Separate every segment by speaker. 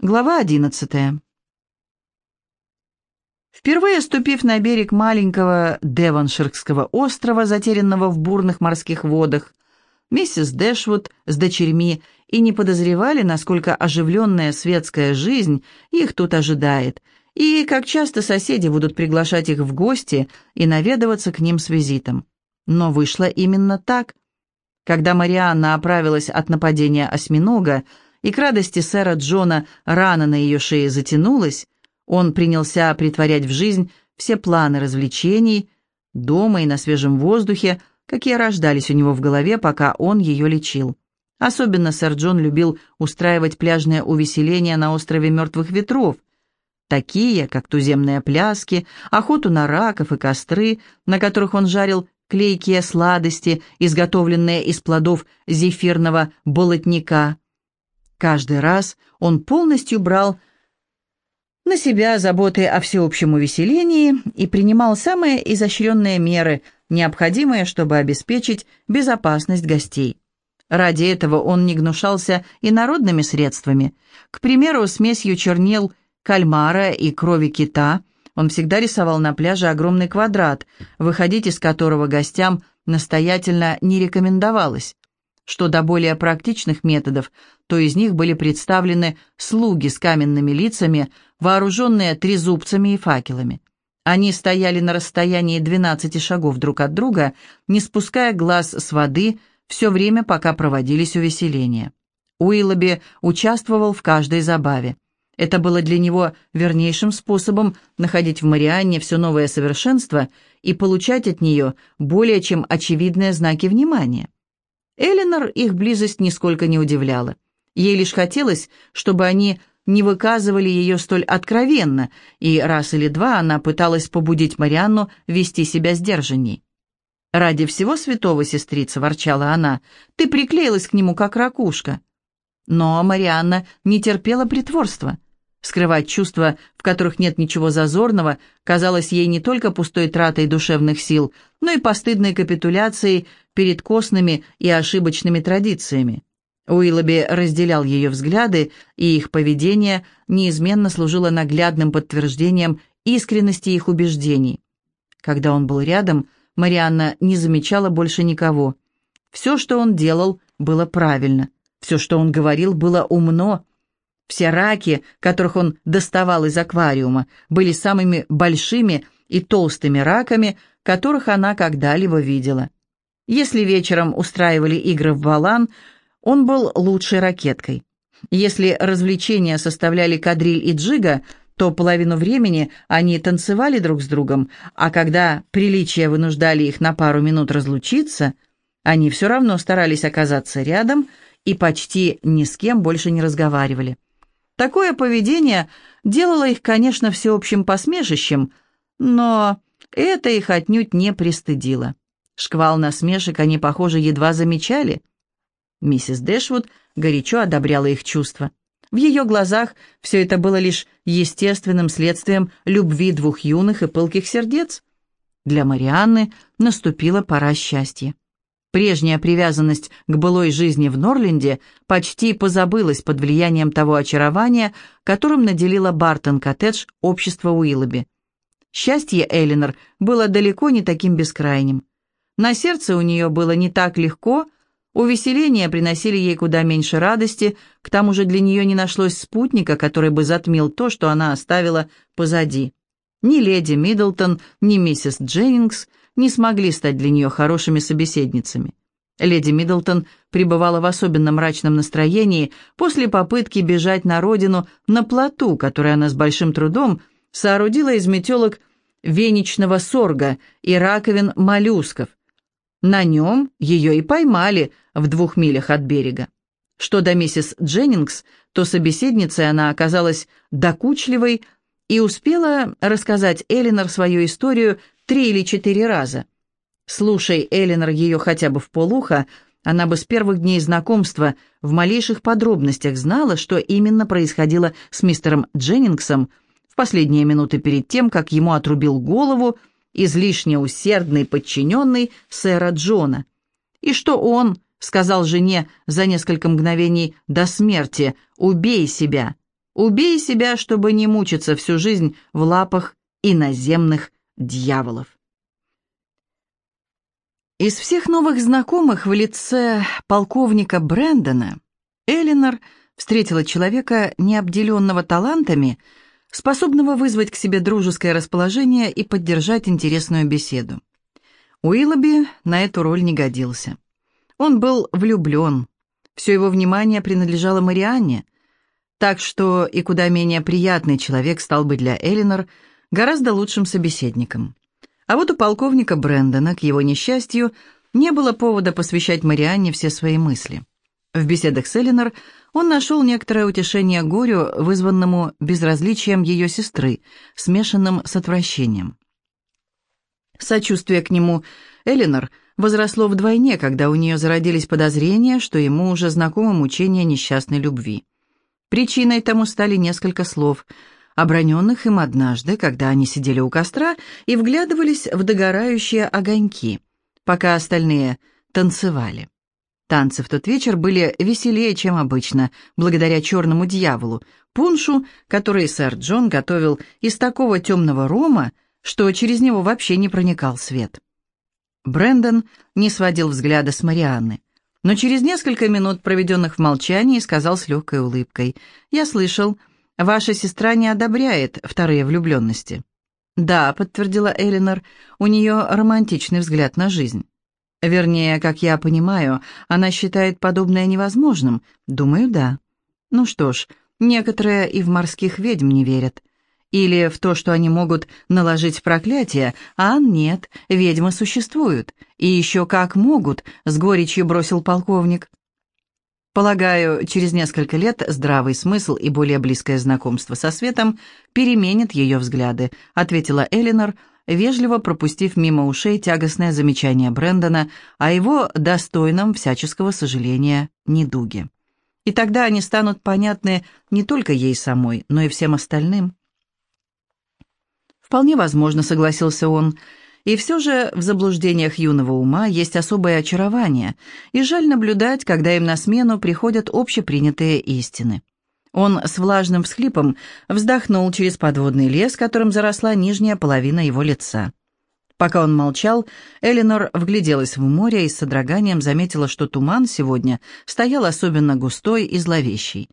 Speaker 1: Глава одиннадцатая. Впервые ступив на берег маленького Девонширского острова, затерянного в бурных морских водах, миссис Дэшвуд с дочерьми и не подозревали, насколько оживленная светская жизнь их тут ожидает, и как часто соседи будут приглашать их в гости и наведываться к ним с визитом. Но вышло именно так. Когда Марианна оправилась от нападения осьминога, и к радости сэра Джона рана на ее шее затянулась, он принялся притворять в жизнь все планы развлечений, дома и на свежем воздухе, какие рождались у него в голове, пока он ее лечил. Особенно сэр Джон любил устраивать пляжные увеселения на острове Мертвых Ветров, такие, как туземные пляски, охоту на раков и костры, на которых он жарил клейкие сладости, изготовленные из плодов зефирного болотника – Каждый раз он полностью брал на себя заботы о всеобщем увеселении и принимал самые изощренные меры, необходимые, чтобы обеспечить безопасность гостей. Ради этого он не гнушался и народными средствами. К примеру, смесью чернил кальмара и крови кита он всегда рисовал на пляже огромный квадрат, выходить из которого гостям настоятельно не рекомендовалось. Что до более практичных методов, то из них были представлены слуги с каменными лицами, вооруженные трезубцами и факелами. Они стояли на расстоянии 12 шагов друг от друга, не спуская глаз с воды все время, пока проводились увеселения. Уиллоби участвовал в каждой забаве. Это было для него вернейшим способом находить в Марианне все новое совершенство и получать от нее более чем очевидные знаки внимания. Эленор их близость нисколько не удивляла. Ей лишь хотелось, чтобы они не выказывали ее столь откровенно, и раз или два она пыталась побудить Марианну вести себя сдержанней. «Ради всего святого, сестрица», — ворчала она, — «ты приклеилась к нему, как ракушка». Но Марианна не терпела притворства. Скрывать чувства, в которых нет ничего зазорного, казалось ей не только пустой тратой душевных сил, но и постыдной капитуляцией перед костными и ошибочными традициями. Уиллоби разделял ее взгляды, и их поведение неизменно служило наглядным подтверждением искренности их убеждений. Когда он был рядом, Марианна не замечала больше никого. Все, что он делал, было правильно. Все, что он говорил, было умно. Все раки, которых он доставал из аквариума, были самыми большими и толстыми раками, которых она когда-либо видела. Если вечером устраивали игры в балан, он был лучшей ракеткой. Если развлечения составляли кадриль и джига, то половину времени они танцевали друг с другом, а когда приличия вынуждали их на пару минут разлучиться, они все равно старались оказаться рядом и почти ни с кем больше не разговаривали. Такое поведение делало их, конечно, всеобщим посмешищем, но это их отнюдь не пристыдило. Шквал насмешек они, похоже, едва замечали. Миссис Дэшвуд горячо одобряла их чувства. В ее глазах все это было лишь естественным следствием любви двух юных и пылких сердец. Для Марианны наступила пора счастья. Прежняя привязанность к былой жизни в Норленде почти позабылась под влиянием того очарования, которым наделила Бартон-коттедж общество Уиллоби. Счастье Эллинор было далеко не таким бескрайним. На сердце у нее было не так легко, увеселения приносили ей куда меньше радости, к тому же для нее не нашлось спутника, который бы затмил то, что она оставила позади. Ни леди Миддлтон, ни миссис Дженнингс не смогли стать для нее хорошими собеседницами. Леди Миддлтон пребывала в особенно мрачном настроении после попытки бежать на родину на плоту, который она с большим трудом соорудила из метелок веничного сорга и раковин моллюсков, на нем ее и поймали в двух милях от берега. Что до миссис Дженнингс, то собеседницей она оказалась докучливой и успела рассказать Элинор свою историю три или четыре раза. Слушай Элинор ее хотя бы в полуха, она бы с первых дней знакомства в малейших подробностях знала, что именно происходило с мистером Дженнингсом в последние минуты перед тем, как ему отрубил голову излишне усердный подчиненный сэра Джона. И что он сказал жене за несколько мгновений до смерти «убей себя», Убей себя, чтобы не мучиться всю жизнь в лапах иноземных дьяволов. Из всех новых знакомых в лице полковника Брэндона Элинор встретила человека, необделенного талантами, способного вызвать к себе дружеское расположение и поддержать интересную беседу. Уиллоби на эту роль не годился. Он был влюблен. Все его внимание принадлежало Марианне, так что и куда менее приятный человек стал бы для Элинор гораздо лучшим собеседником. А вот у полковника Брэндона, к его несчастью, не было повода посвящать Марианне все свои мысли. В беседах с Элинор он нашел некоторое утешение горю, вызванному безразличием ее сестры, смешанным с отвращением. Сочувствие к нему Элинор возросло вдвойне, когда у нее зародились подозрения, что ему уже знакомо мучение несчастной любви. Причиной тому стали несколько слов, оброненных им однажды, когда они сидели у костра и вглядывались в догорающие огоньки, пока остальные танцевали. Танцы в тот вечер были веселее, чем обычно, благодаря черному дьяволу, пуншу, который сэр Джон готовил из такого темного рома, что через него вообще не проникал свет. Брендон не сводил взгляда с Марианны, но через несколько минут, проведенных в молчании, сказал с легкой улыбкой, «Я слышал, ваша сестра не одобряет вторые влюбленности». «Да», — подтвердила Элинор, — «у нее романтичный взгляд на жизнь». Вернее, как я понимаю, она считает подобное невозможным. Думаю, да. Ну что ж, некоторые и в морских ведьм не верят. Или в то, что они могут наложить проклятие, а нет, ведьмы существуют. И еще как могут, с горечью бросил полковник. Полагаю, через несколько лет здравый смысл и более близкое знакомство со светом переменит ее взгляды, ответила Элинор, вежливо пропустив мимо ушей тягостное замечание Брэндона о его достойном всяческого сожаления недуге. И тогда они станут понятны не только ей самой, но и всем остальным. «Вполне возможно», — согласился он, — «и все же в заблуждениях юного ума есть особое очарование, и жаль наблюдать, когда им на смену приходят общепринятые истины». Он с влажным всхлипом вздохнул через подводный лес, которым заросла нижняя половина его лица. Пока он молчал, Элинор вгляделась в море и с содроганием заметила, что туман сегодня стоял особенно густой и зловещий.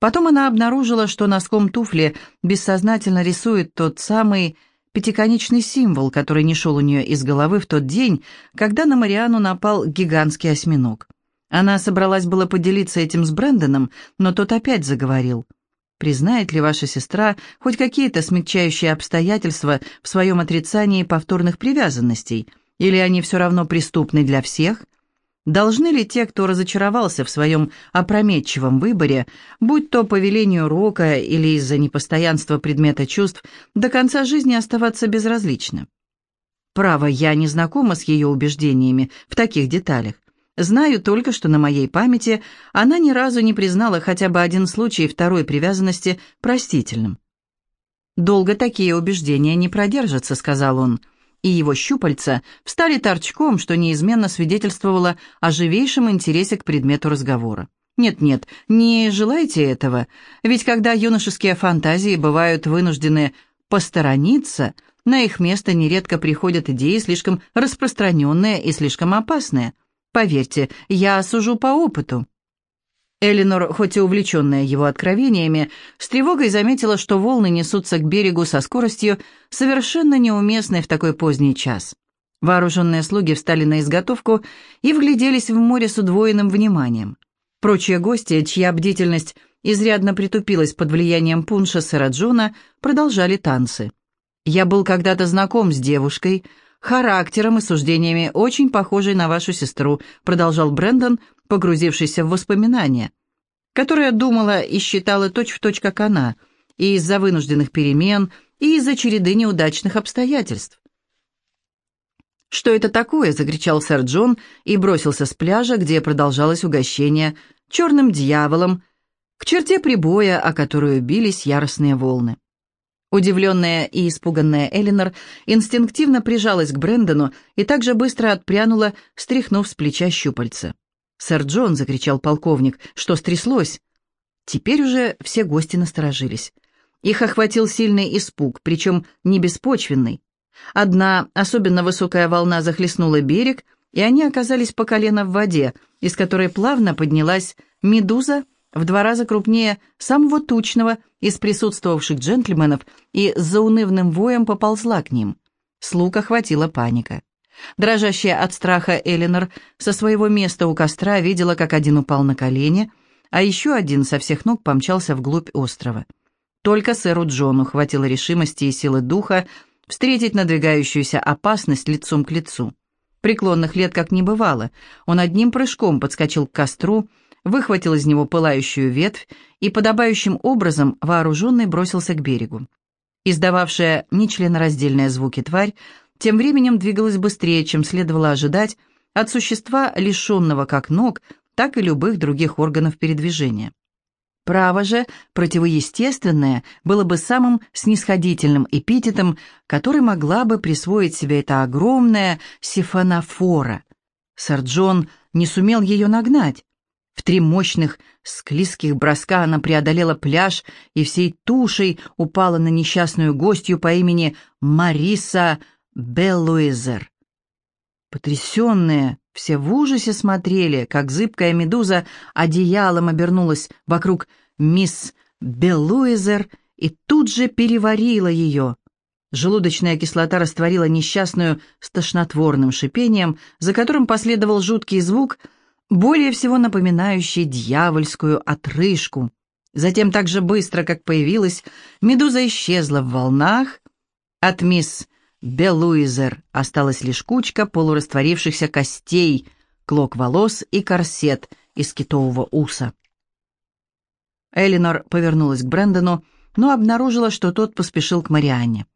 Speaker 1: Потом она обнаружила, что носком туфли бессознательно рисует тот самый пятиконечный символ, который не шел у нее из головы в тот день, когда на Мариану напал гигантский осьминог. Она собралась было поделиться этим с Брэндоном, но тот опять заговорил. «Признает ли ваша сестра хоть какие-то смягчающие обстоятельства в своем отрицании повторных привязанностей? Или они все равно преступны для всех?» Должны ли те, кто разочаровался в своем опрометчивом выборе, будь то по велению рока или из-за непостоянства предмета чувств, до конца жизни оставаться безразличны? Право, я не знакома с ее убеждениями в таких деталях. Знаю только, что на моей памяти она ни разу не признала хотя бы один случай второй привязанности простительным. «Долго такие убеждения не продержатся», — сказал он, и его щупальца встали торчком, что неизменно свидетельствовало о живейшем интересе к предмету разговора. «Нет-нет, не желайте этого, ведь когда юношеские фантазии бывают вынуждены посторониться, на их место нередко приходят идеи слишком распространенные и слишком опасные». Поверьте, я сужу по опыту». Элинор, хоть и увлеченная его откровениями, с тревогой заметила, что волны несутся к берегу со скоростью, совершенно неуместной в такой поздний час. Вооруженные слуги встали на изготовку и вгляделись в море с удвоенным вниманием. Прочие гости, чья бдительность изрядно притупилась под влиянием пунша сэра продолжали танцы. «Я был когда-то знаком с девушкой», характером и суждениями, очень похожей на вашу сестру», продолжал Брэндон, погрузившийся в воспоминания, которая думала и считала точь-в-точь, точь, как она, и из-за вынужденных перемен, и из-за череды неудачных обстоятельств. «Что это такое?» — закричал сэр Джон и бросился с пляжа, где продолжалось угощение, черным дьяволом, к черте прибоя, о которую бились яростные волны. Удивленная и испуганная Элинор инстинктивно прижалась к Брэндону и также быстро отпрянула, стряхнув с плеча щупальца. «Сэр Джон!» — закричал полковник. «Что стряслось?» Теперь уже все гости насторожились. Их охватил сильный испуг, причем не беспочвенный. Одна особенно высокая волна захлестнула берег, и они оказались по колено в воде, из которой плавно поднялась медуза в два раза крупнее самого тучного из присутствовавших джентльменов и с заунывным воем поползла к ним. Слуг охватила паника. Дрожащая от страха Элинор со своего места у костра видела, как один упал на колени, а еще один со всех ног помчался вглубь острова. Только сэру Джону хватило решимости и силы духа встретить надвигающуюся опасность лицом к лицу. Преклонных лет как не бывало, он одним прыжком подскочил к костру, выхватил из него пылающую ветвь и подобающим образом вооруженный бросился к берегу. Издававшая нечленораздельные звуки тварь тем временем двигалась быстрее, чем следовало ожидать от существа, лишенного как ног, так и любых других органов передвижения. Право же, противоестественное было бы самым снисходительным эпитетом, который могла бы присвоить себе эта огромная сифонофора. Сэр Джон не сумел ее нагнать. В три мощных склизких броска она преодолела пляж и всей тушей упала на несчастную гостью по имени Мариса Беллуизер. Потрясенные, все в ужасе смотрели, как зыбкая медуза одеялом обернулась вокруг мисс Беллуизер и тут же переварила ее. Желудочная кислота растворила несчастную с тошнотворным шипением, за которым последовал жуткий звук, более всего напоминающий дьявольскую отрыжку. Затем так же быстро, как появилась, медуза исчезла в волнах. От мисс Белуизер осталась лишь кучка полурастворившихся костей, клок волос и корсет из китового уса. Элинор повернулась к Брэндону, но обнаружила, что тот поспешил к Марианне.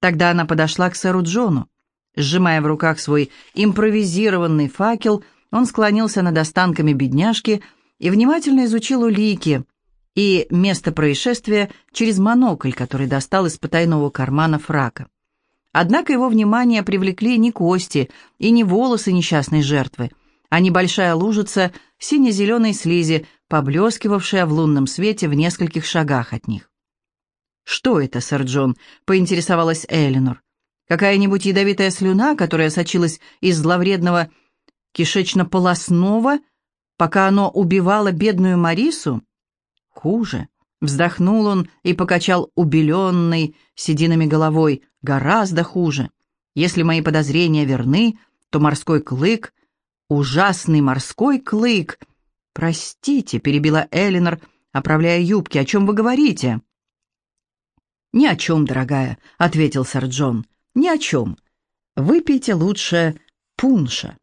Speaker 1: Тогда она подошла к сэру Джону. Сжимая в руках свой импровизированный факел, он склонился над останками бедняжки и внимательно изучил улики и место происшествия через монокль, который достал из потайного кармана фрака. Однако его внимание привлекли не кости и не волосы несчастной жертвы, а небольшая лужица сине-зеленой слизи, поблескивавшая в лунном свете в нескольких шагах от них. «Что это, сэр Джон?» — поинтересовалась Эллинор. «Какая-нибудь ядовитая слюна, которая сочилась из зловредного кишечно-полосного, пока оно убивало бедную Марису?» «Хуже. Вздохнул он и покачал убеленной сединами головой. Гораздо хуже. Если мои подозрения верны, то морской клык, ужасный морской клык... «Простите», — перебила Элинор, оправляя юбки, — «о чем вы говорите?» «Ни о чем, дорогая», — ответил сэр Джон. «Ни о чем. Выпейте лучше пунша».